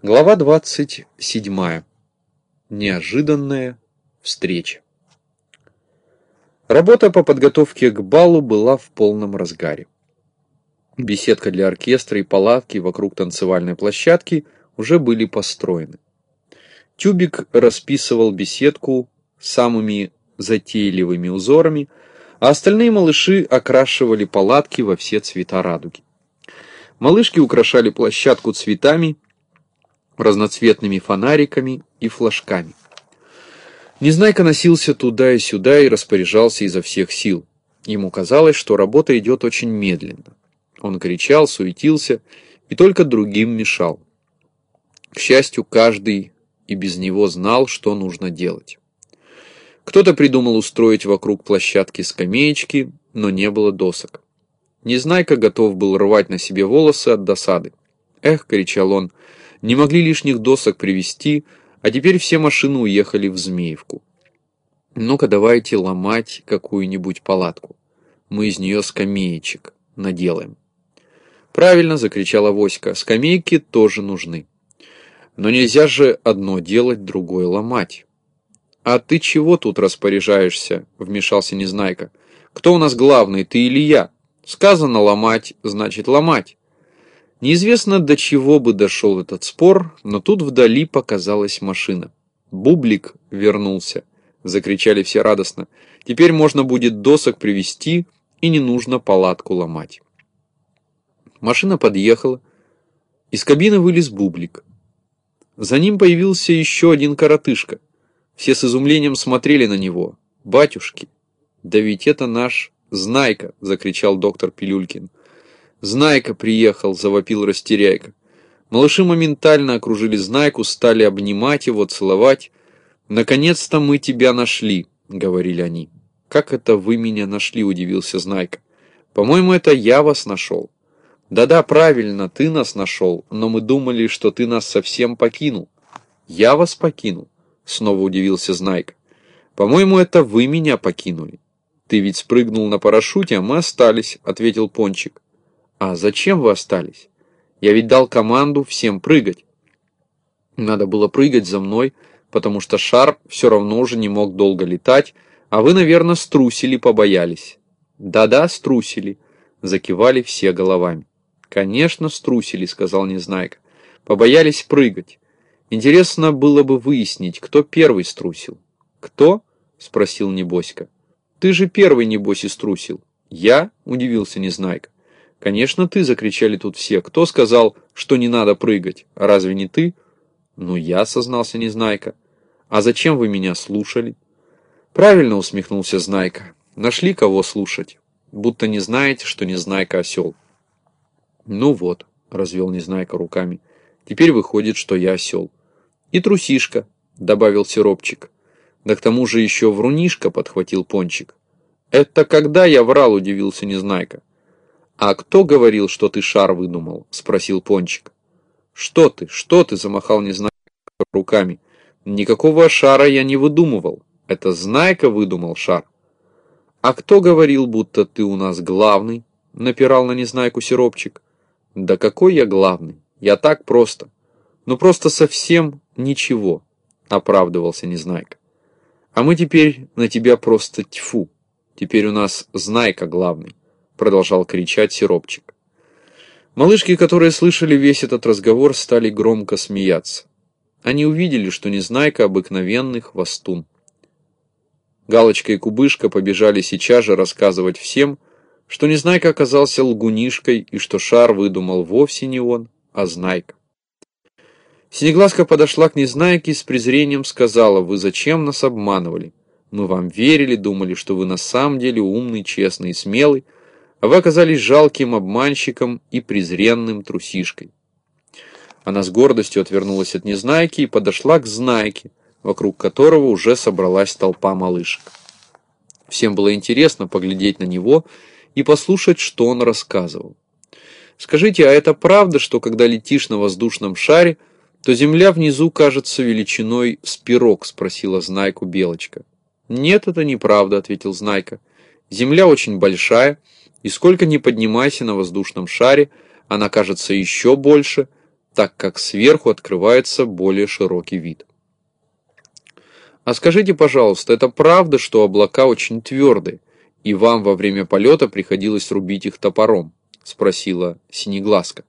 Глава 27. Неожиданная встреча. Работа по подготовке к балу была в полном разгаре. Беседка для оркестра и палатки вокруг танцевальной площадки уже были построены. Тюбик расписывал беседку самыми затейливыми узорами, а остальные малыши окрашивали палатки во все цвета радуги. Малышки украшали площадку цветами – разноцветными фонариками и флажками. Незнайка носился туда и сюда и распоряжался изо всех сил. Ему казалось, что работа идет очень медленно. Он кричал, суетился и только другим мешал. К счастью, каждый и без него знал, что нужно делать. Кто-то придумал устроить вокруг площадки скамеечки, но не было досок. Незнайка готов был рвать на себе волосы от досады. «Эх!» — кричал он — не могли лишних досок привезти, а теперь все машины уехали в Змеевку. Ну-ка давайте ломать какую-нибудь палатку. Мы из нее скамеечек наделаем. Правильно, закричала Воська, скамейки тоже нужны. Но нельзя же одно делать, другое ломать. А ты чего тут распоряжаешься? Вмешался Незнайка. Кто у нас главный, ты или я? Сказано ломать, значит ломать. Неизвестно, до чего бы дошел этот спор, но тут вдали показалась машина. «Бублик вернулся!» — закричали все радостно. «Теперь можно будет досок привезти, и не нужно палатку ломать». Машина подъехала. Из кабины вылез Бублик. За ним появился еще один коротышка. Все с изумлением смотрели на него. «Батюшки! Да ведь это наш Знайка!» — закричал доктор Пилюлькин. «Знайка приехал!» – завопил растеряйка. Малыши моментально окружили Знайку, стали обнимать его, целовать. «Наконец-то мы тебя нашли!» – говорили они. «Как это вы меня нашли?» – удивился Знайка. «По-моему, это я вас нашел». «Да-да, правильно, ты нас нашел, но мы думали, что ты нас совсем покинул». «Я вас покинул?» – снова удивился Знайка. «По-моему, это вы меня покинули». «Ты ведь спрыгнул на парашюте, а мы остались», – ответил Пончик. «А зачем вы остались? Я ведь дал команду всем прыгать». Надо было прыгать за мной, потому что шар все равно уже не мог долго летать, а вы, наверное, струсили, побоялись. Да-да, струсили, закивали все головами. Конечно, струсили, сказал Незнайка. Побоялись прыгать. Интересно было бы выяснить, кто первый струсил. Кто? Спросил Небоська. Ты же первый, небось, и струсил. Я? Удивился Незнайка. «Конечно ты!» — закричали тут все. «Кто сказал, что не надо прыгать? Разве не ты?» «Ну я», — сознался Незнайка. «А зачем вы меня слушали?» «Правильно», — усмехнулся Знайка. «Нашли кого слушать. Будто не знаете, что Незнайка осел». «Ну вот», — развел Незнайка руками. «Теперь выходит, что я осел». «И трусишка», — добавил Сиропчик. «Да к тому же еще врунишка», — подхватил Пончик. «Это когда я врал?» — удивился Незнайка. «А кто говорил, что ты шар выдумал?» – спросил Пончик. «Что ты, что ты?» – замахал Незнайка руками. «Никакого шара я не выдумывал. Это Знайка выдумал шар». «А кто говорил, будто ты у нас главный?» – напирал на Незнайку Сиропчик. «Да какой я главный? Я так просто. Ну просто совсем ничего», – оправдывался Незнайка. «А мы теперь на тебя просто тьфу. Теперь у нас Знайка главный» продолжал кричать сиропчик. Малышки, которые слышали весь этот разговор, стали громко смеяться. Они увидели, что Незнайка обыкновенный хвостун. Галочка и Кубышка побежали сейчас же рассказывать всем, что Незнайка оказался лгунишкой и что шар выдумал вовсе не он, а Знайка. Синеглазка подошла к Незнайке и с презрением сказала, «Вы зачем нас обманывали? Мы вам верили, думали, что вы на самом деле умный, честный и смелый, вы оказались жалким обманщиком и презренным трусишкой. Она с гордостью отвернулась от Незнайки и подошла к Знайке, вокруг которого уже собралась толпа малышек. Всем было интересно поглядеть на него и послушать, что он рассказывал. «Скажите, а это правда, что когда летишь на воздушном шаре, то земля внизу кажется величиной с пирог?» – спросила Знайку Белочка. «Нет, это неправда», – ответил Знайка. «Земля очень большая, и сколько ни поднимайся на воздушном шаре, она кажется еще больше, так как сверху открывается более широкий вид. А скажите, пожалуйста, это правда, что облака очень твердые, и вам во время полета приходилось рубить их топором? Спросила Синеглазка.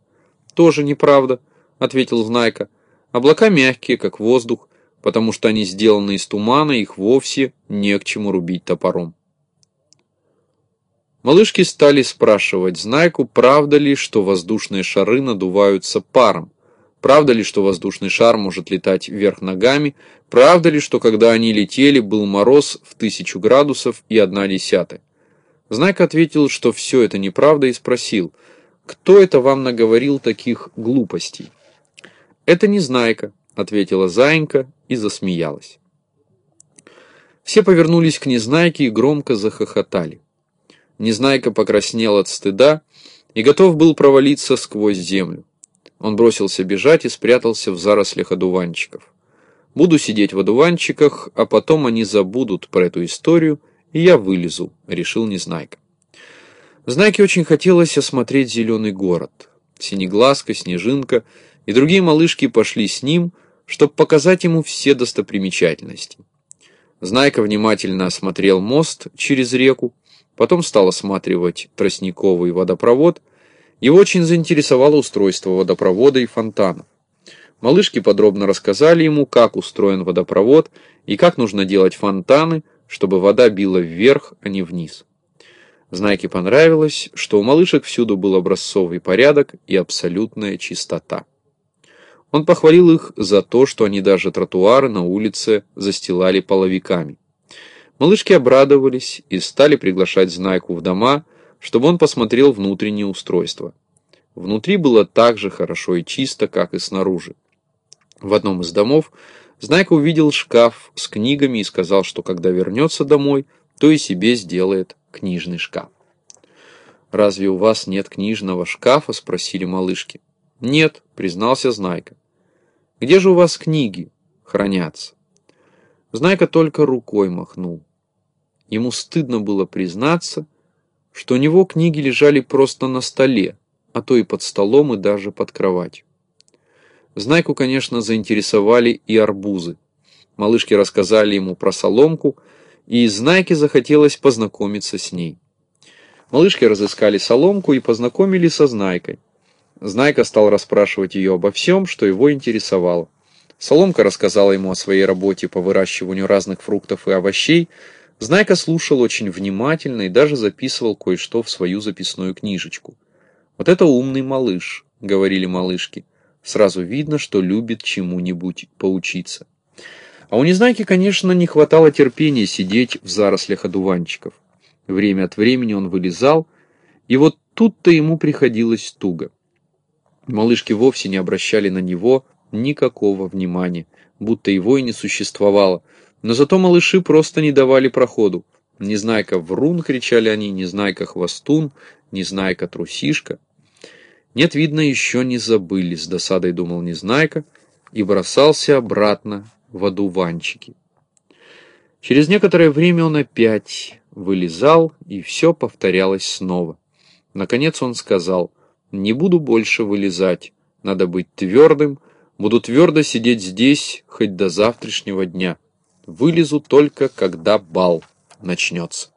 Тоже неправда, ответил Знайка. Облака мягкие, как воздух, потому что они сделаны из тумана, их вовсе не к чему рубить топором. Малышки стали спрашивать Знайку, правда ли, что воздушные шары надуваются паром, правда ли, что воздушный шар может летать вверх ногами, правда ли, что когда они летели, был мороз в тысячу градусов и одна десятая. Знайка ответил, что все это неправда и спросил, кто это вам наговорил таких глупостей? Это не Знайка, ответила Заинька и засмеялась. Все повернулись к Незнайке и громко захохотали. Незнайка покраснел от стыда и готов был провалиться сквозь землю. Он бросился бежать и спрятался в зарослях одуванчиков. Буду сидеть в одуванчиках, а потом они забудут про эту историю, и я вылезу, решил Незнайка. Знайке очень хотелось осмотреть зеленый город. Синеглазка, Снежинка и другие малышки пошли с ним, чтобы показать ему все достопримечательности. Знайка внимательно осмотрел мост через реку, потом стал осматривать тростниковый водопровод. Его очень заинтересовало устройство водопровода и фонтанов. Малышки подробно рассказали ему, как устроен водопровод и как нужно делать фонтаны, чтобы вода била вверх, а не вниз. Знайке понравилось, что у малышек всюду был образцовый порядок и абсолютная чистота. Он похвалил их за то, что они даже тротуары на улице застилали половиками. Малышки обрадовались и стали приглашать Знайку в дома, чтобы он посмотрел внутреннее устройство. Внутри было так же хорошо и чисто, как и снаружи. В одном из домов Знайка увидел шкаф с книгами и сказал, что когда вернется домой, то и себе сделает книжный шкаф. «Разве у вас нет книжного шкафа?» – спросили малышки. «Нет», – признался Знайка. «Где же у вас книги хранятся?» Знайка только рукой махнул. Ему стыдно было признаться, что у него книги лежали просто на столе, а то и под столом, и даже под кроватью. Знайку, конечно, заинтересовали и арбузы. Малышки рассказали ему про соломку, и Знайке захотелось познакомиться с ней. Малышки разыскали соломку и познакомили со Знайкой. Знайка стал расспрашивать ее обо всем, что его интересовало. Соломка рассказала ему о своей работе по выращиванию разных фруктов и овощей, Знайка слушал очень внимательно и даже записывал кое-что в свою записную книжечку. «Вот это умный малыш», — говорили малышки. Сразу видно, что любит чему-нибудь поучиться. А у Незнайки, конечно, не хватало терпения сидеть в зарослях одуванчиков. Время от времени он вылезал, и вот тут-то ему приходилось туго. Малышки вовсе не обращали на него никакого внимания, будто его и не существовало, но зато малыши просто не давали проходу. Незнайка врун, кричали они, Незнайка хвостун, Незнайка трусишка. Нет, видно, еще не забыли, с досадой думал Незнайка и бросался обратно в одуванчики. Через некоторое время он опять вылезал, и все повторялось снова. Наконец он сказал, не буду больше вылезать, надо быть твердым, буду твердо сидеть здесь хоть до завтрашнего дня. Вылезу только, когда бал начнется.